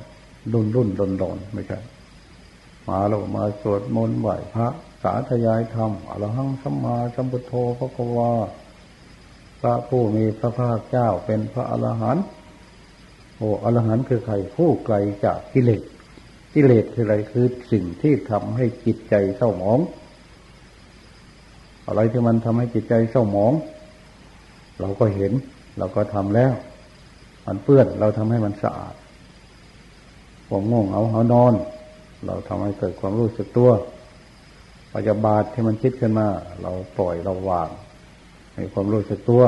ดุนดุนดนดนไม่ใช่ มาเรามาสวดมนต์ไหว้พระ สาธยายธรรมอรหังสัมมาสัมพุทโธพระกวาพระผู้มีพระภาคเจ้าเป็นพระอรหันต์โอ้อรหันต์คือใครผู้ไกลจากกิเลสกิเลสคืออะไรคือสิ่งที่ทำให้จิตใจเศร้าหมอง อะไรที่มันทำให้จิตใจเศร้าหมอง เราก็เห็น เราก็ทำแล้ว มันเปื้อนเราทำให้มันสะอาดผมง่วงเอาหานอน เราทำให้เกิดความรู้สึกตัวปัจจบาทที่มันคิดขึ้นมา เราปล่อยเราวางให้ความรู้สึกตัว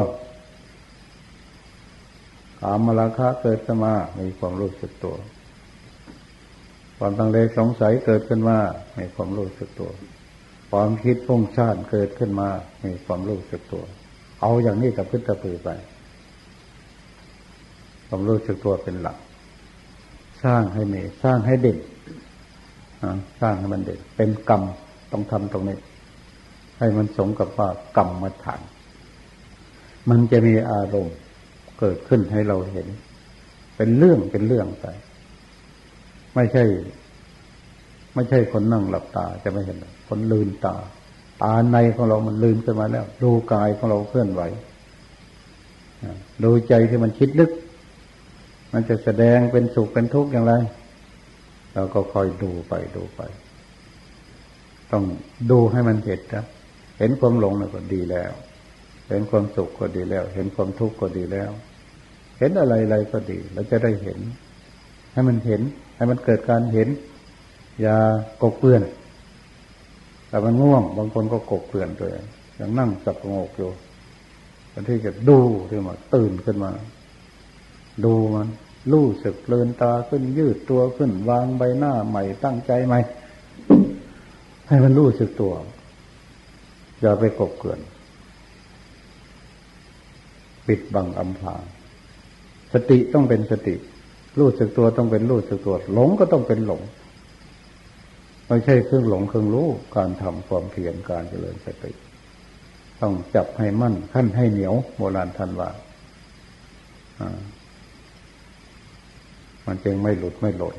ขามมาราคะเกิดขึ้นมา มีความรู้สึกตัว ความตังเลสงสัยเกิดขึ้นมา มีความรู้สึกตัว ความคิดพุ่งชาติเกิดขึ้นมา มีความรู้สึกตัว เอาอย่างนี้กับพึ่งตะพือไป ความรู้สึกตัวเป็นหลัก สร้างให้มีสร้างให้เด่นสร้างให้มันเด่นเป็นกรรมต้องทำตรงนี้ ให้มันสมกับว่ากรรมมาฐาน มันจะมีอารมณ์เกิดขึ้นให้เราเห็น เป็นเรื่องเป็นเรื่องไป ไม่ใช่ ไม่ใช่คนนั่งหลับตาจะไม่เห็น คนลืมตา ตาในของเรามันลืมขึ้นมาแล้ว ดูกายของเราเคลื่อนไหวดูใจที่มันคิดลึก มันจะแสดงเป็นสุขเป็นทุกข์อย่างไร เราก็คอยดูไปดูไป ต้องดูให้มันเห็นนะเห็นความหลงก็ดีแล้ว เห็นความสุขก็ดีแล้ว เห็นความทุกข์ก็ดีแล้ว เห็นอะไรอะไรก็ดี เราจะได้เห็น ให้มันเห็น ให้มันเกิดการเห็น อย่ากกเปื่อน แต่มันง่วง บางคนก็กกเปื่อนตัวเองยังนั่งสับงกอยู่บางทีจะดูขึ้นมาตื่นขึ้นมา ดูมันรู้สึกเลือนตาขึ้นยืดตัวขึ้น วางใบหน้าใหม่ตั้งใจใหม่ให้มันรู้สึกตัว อย่าไปกบเกินปิดบังอำพรางสติต้องเป็นสติ รู้สึกตัวต้องเป็นรู้สึกตัว หลงก็ต้องเป็นหลง ไม่ใช่เครื่องหลงเครื่องรู้การทำความเพียรการเจริญสติต้องจับให้มั่นขั้นให้เหนียวโบราณท่านว่ามันจึงไม่หลุดไม่หล่น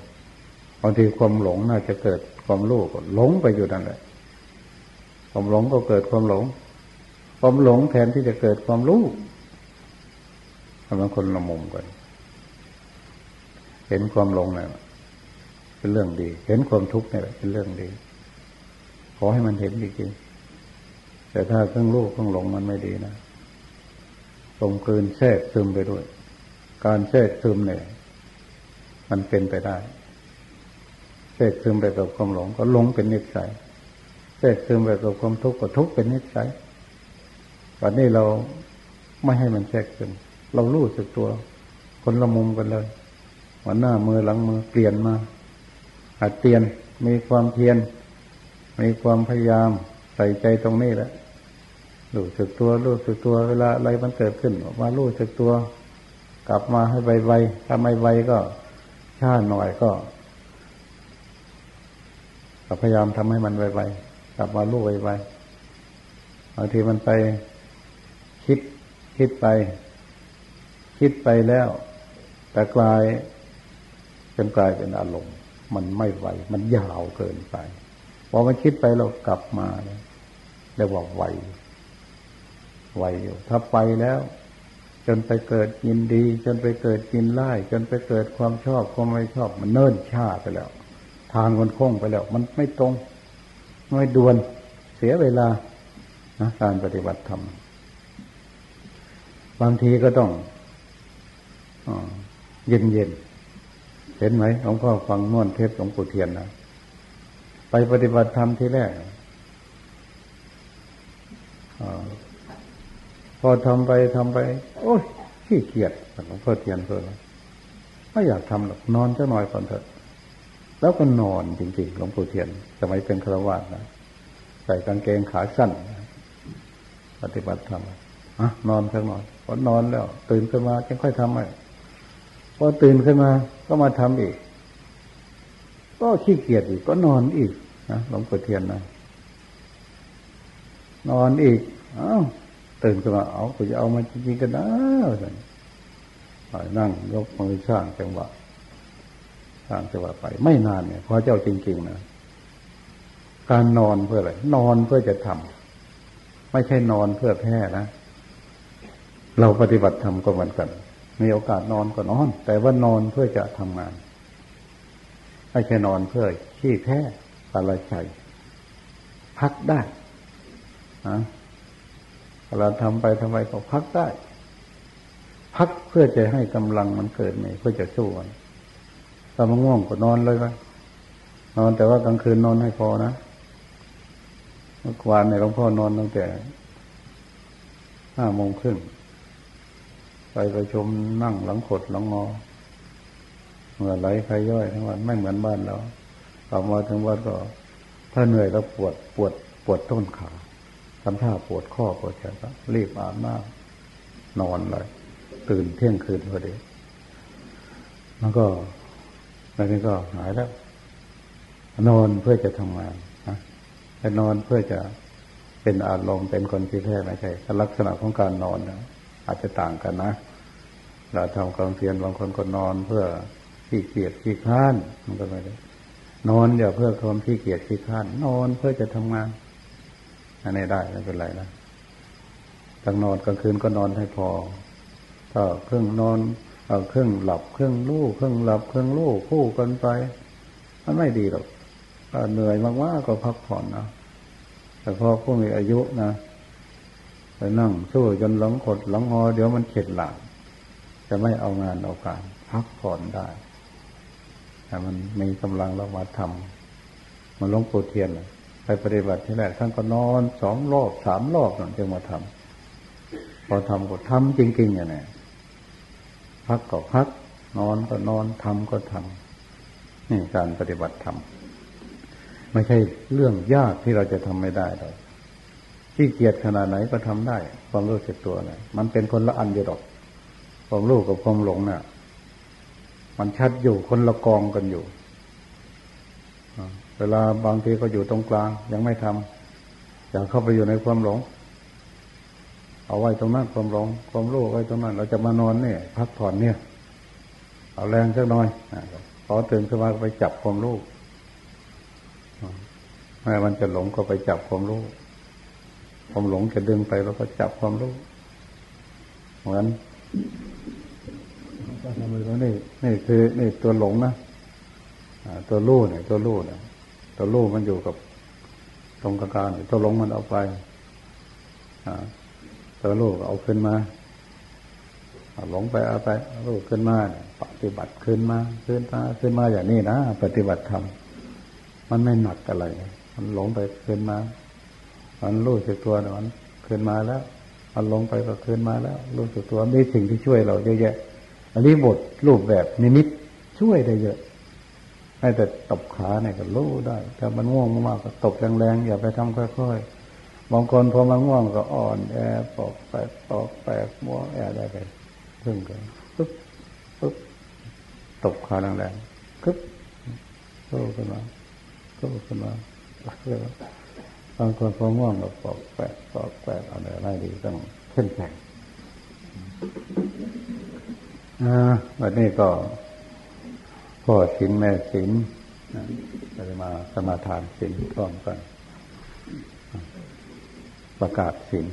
บางทีความหลงน่าจะเกิดความรู้ก็หลงไปอยู่นั่นแหละ ความหลงก็เกิดความหลง ความหลงแทนที่จะเกิดความรู้ทำให้คนละมุมกัน เห็นความหลงเนี่ย เป็นเรื่องดี เห็นความทุกข์เนี่ยเป็นเรื่องดี ขอให้มันเห็นจริงๆแต่ถ้าเครื่องรู้เครื่องหลงมันไม่ดีนะตรงกลืนแทรกซึมไปด้วย การแทรกซึมเนี่ย มันเป็นไปได้แทรกซึมไปกับความหลงก็หลงเป็นนิสัยแทรกซึมไปกับความทุกข์ก็ทุกข์เป็นนิสัยวันนี้เราไม่ให้มันแทรกซึมเรารู้สึกตัว คนละมุมกันเลยวันหน้ามือหลังมือเปลี่ยนมา หัดเตียนมีความเพียรมีความพยายามใส่ใจตรงนี้แหละรู้สึกตัวรู้สึกตัวเวลาอะไรมันเกิดขึ้นออกมารู้สึกตัว กลับมาให้ไวๆถ้าไม่ไวก็ช้าหน่อยก็พยายามทำให้มันไวๆกลับมาลู่ไวๆบางทีมันไปคิดคิดไป คิดไปแล้ว แต่กลายเป็นกลายเป็นอารมณ์ มันไม่ไหว มันยาวเกินไป พอมันคิดไปเรากลับมาเนี่ยเรียกว่าไหวไหวอยู่ถ้าไปแล้ว จนไปเกิดยินดี จนไปเกิดยินไล่จนไปเกิดความชอบความไม่ชอบ มันเนิ่นช้าไปแล้ว ทางมันคงไปแล้ว มันไม่ตรงไม่ด่วน เสียเวลานะการปฏิบัติธรรมบางทีก็ต้องเย็นเย็น เห็นไหมหลวงพ่อฟังม่วนเทศหลวงปู่เทียนนะไปปฏิบัติธรรมที่แรกอพอทำไปทำไป โอ้ยขี้เกียจหลวงพ่อเทียนเพื่อไม่อยากทำหรอกนอนจะหน่อยก่อนเถอะ แล้วก็นอนจริงๆหลวงปู่เทียน สมัยเป็นฆราวาสนะใส่กางเกงขาสั้น ปฏิบัติธรรมอะนอนสักหน่อยพอนอนแล้ว ตื่นขึ้นมาจึงค่อยทำใหม่ พอตื่นขึ้นมาก็มาทำอีก ก็ขี้เกียจอีกก็นอนอีกนะหลวงปู่เทียนนะนอนอีกอ้าวตื่นขึ้นมาเอากูจะเอามาจริงๆกันนะนั่งยกมือสร้างจังหวะสร้างจังหวะไป ไม่นานเนี่ยพอเจ้าจริง ๆนะการนอนเพื่ออะไรนอนเพื่อจะทำไม่ใช่นอนเพื่อแพ้นะเราปฏิบัติธรรมก็เหมือนกัน มีโอกาสนอนก็นอน แต่ว่านอนเพื่อจะทำงานไม่ใช่นอนเพื่อขี้แพ้อะไรใจพักได้นะเราทำไปทำไมก็พักได้ พักเพื่อจะให้กำลังมันเกิดใหม่เพื่อจะสู้มันถ้ามันง่วงก็นอนเลยไหมนอนแต่ว่ากลางคืนนอนให้พอนะเมื่อวานในหลวงพ่อนอนตั้งแต่ห้าโมงครึ่ง ไปประชุมนั่งหลังขดหลังงอเมื่อไหลใครย่อยทั้งวันไม่เหมือนบ้านเรากลับมาถึงวัดก็ถ้าเหนื่อยแล้วปวดปวดปวดต้นขาทำท่าปวดข้อปวดแขนก็รีบอาบน้ำนอนเลย ตื่นเที่ยงคืนพอดีแล้วก็แล้วนี้ก็หายแล้ว นอนเพื่อจะทำงานนะแต่นอนเพื่อจะเป็นอารมณ์เป็นคนที่แท้ไม่ใช่ลักษณะของการนอนนะอาจจะต่างกันนะ เราทำความเพียรบางคนก็นอนเพื่อขี้เกียจขี้ข้านมันก็ไม่ได้นอนอย่าเพื่อความขี้เกียจขี้ข้านนอนเพื่อจะทำงานอันนี้ได้ไม่เป็นไรนะตั้งนอนกลางคืนก็นอนให้พอถ้าเครื่องนอนเอาเครื่องหลับเครื่องลู่เครื่องหลับเครื่องลู่คู่กันไปมันไม่ดีหรอกเหนื่อยมากๆก็พักผ่อนนะแต่พอผู้มีอายุนะไปนั่งสู้จนหลังขดหลังหอเดี๋ยวมันเข็ดหลัง จะไม่เอางานเอาการพักผ่อนได้แต่มันมีกำลังเรามาทำมันลงโปรเทียนไปปฏิบัติที่แรกท่านก็นอนสองรอบสามรอบนั่นจึงมาทำพอทำก็ทำจริงๆอย่างนี้พักก็พัก นอนก็นอนทำก็ทำนี่การปฏิบัติธรรมไม่ใช่เรื่องยากที่เราจะทำไม่ได้หรอกขี้เกียจขนาดไหนก็ทำได้ ความรู้สึกตัวนะมันเป็นคนละอันอยู่ดอก ความรู้กับความหลงเนะ่ะมันชัดอยู่คนละกองกันอยู่เวลาบางทีก็อยู่ตรงกลาง ยังไม่ทำอยากเข้าไปอยู่ในความหลง เอาไว้ตรงนั้นความหลง ความรู้ไว้ตรงนั้น เราจะมานอนเนี่ยพักผ่อนเนี่ย เอาแรงสักหน่อยพอตื่นขึ้นมาไปจับความรู้แม้มันจะหลงก็ไปจับความรู้ความหลงจะดึงไปเราก็จับความรู้เหมือน ก็ทำไปแล้วนี่นี่คือนี่ตัวหลงนะตัวรู้เนี่ยตัวรู้เนี่ยตัวรู้มันอยู่กับตรงกลางๆตัวหลงมันเอาไปตัวรู้เอาขึ้นมาหลงไปเอาไปรู้ขึ้นมาปฏิบัติขึ้นมาขึ้นมาขึ้นมาอย่างนี้นะปฏิบัติธรรมมันไม่หนักอะไร มันหลงไปขึ้นมา มันรู้สึกตัวมันขึ้นมาแล้ว มันหลงไปก็ขึ้นมาแล้ว รู้สึกตัวมีสิ่งที่ช่วยเราเยอะแยะ อันนี้บทรูปแบบนิมิตช่วยได้เยอะให้แต่ตบขาเนี่ยก็รู้ได้แต่มันง่วงมากก็ตบแรงๆอย่าไปทำค่อยๆบางคนพอมันง่วงก็อ่อนแอปอกแปกปอกแปกมัวแอได้ไปพึ่งกันปึ๊บปึ๊บตบขาแรงๆปึ๊บโตขึ้นมาโตขึ้นมาบางคนพอง่วงก็ปอกแปกปอกแปกอะไรได้ดีต้องเข้มแข็ง วันนี้ก็พ่อศิลแม่ศิลจะมาสมาทานศิลพร้อมกัน ประกาศศิล